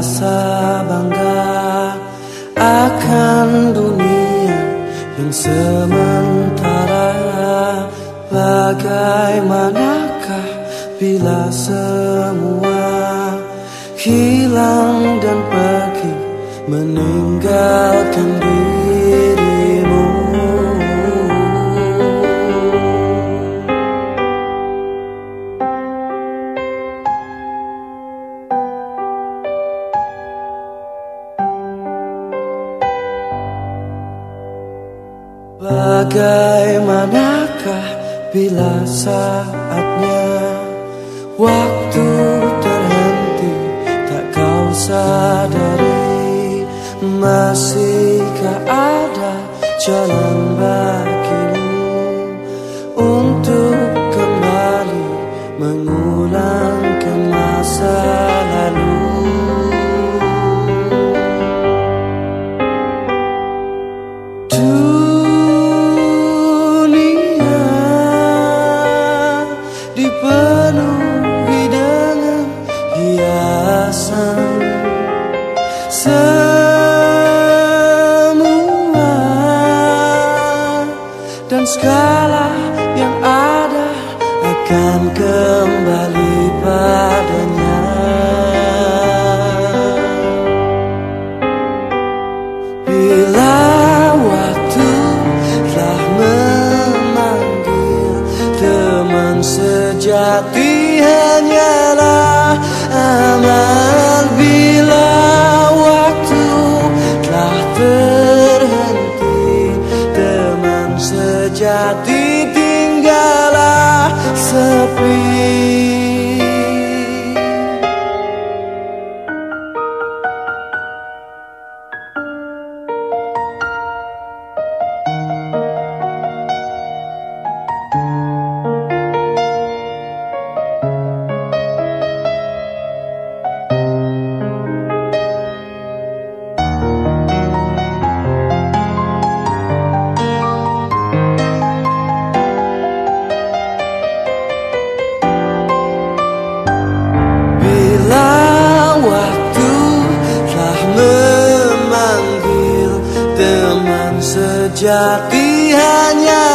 Rasa bangga akan dunia yang sementara. Bagaimanakah bila semua hilang dan pergi meninggalkan diri? Bagaimanakah bila saatnya waktu terhenti tak kau sadari masihkah ada jalan bagimu Semua dan segala yang ada akan kembali padanya. Bila waktu telah memanggil Teman sejati Jadi hanya